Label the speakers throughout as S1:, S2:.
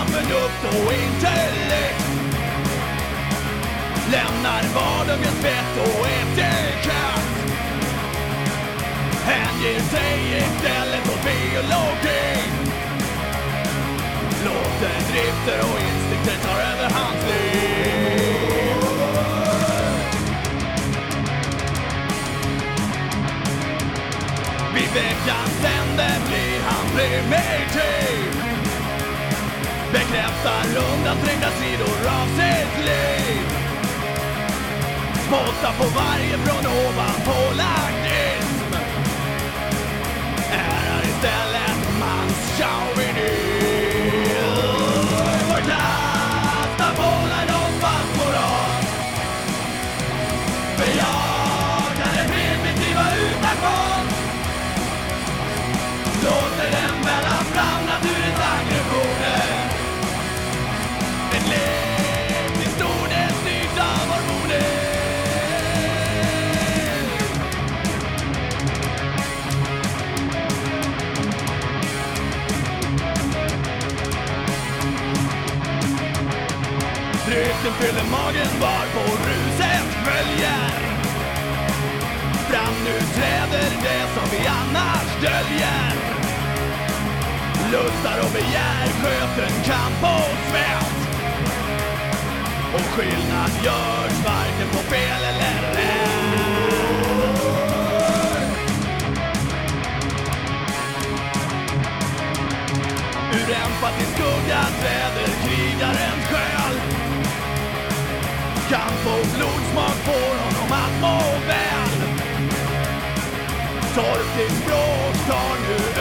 S1: utan förnuft och intellekt. Lämnar vardagens vett och etikett Hänger sig istället åt biologi. Låter drifter och instinkter ta över hans liv. Vid veckans ände blir han primitiv. Bekräftar undanträngda sidor av sitt liv. Spottar på varje från ovan pålagd Drycken fyller magen varpå ruset sköljer Fram nu träder det som vi annars döljer. Lustar och begär sköter kamp och svett Och skillnad görs varken på fel eller rätt. Ur empatisk skugga träder krigarens själ. Kamp och blodsmak får honom att må väl. Torftigt språk tar nu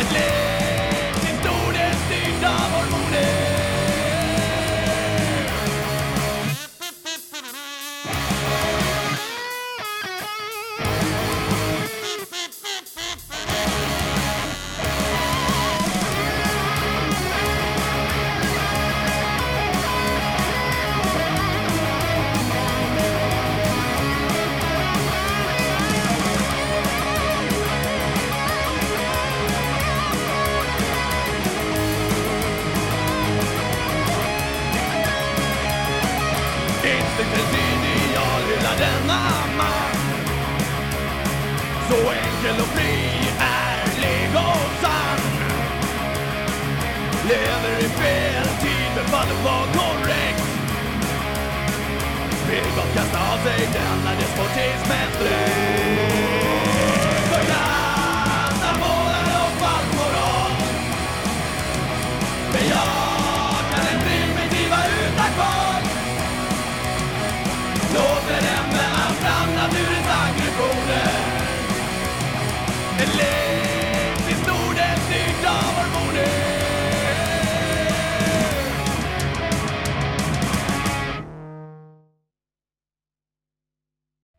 S1: Ett liv Så enkel och fri, ärlig och sann Lever i fel tid, men faller på korrekt. Vill gott kasta av sig denna despotismens dräkt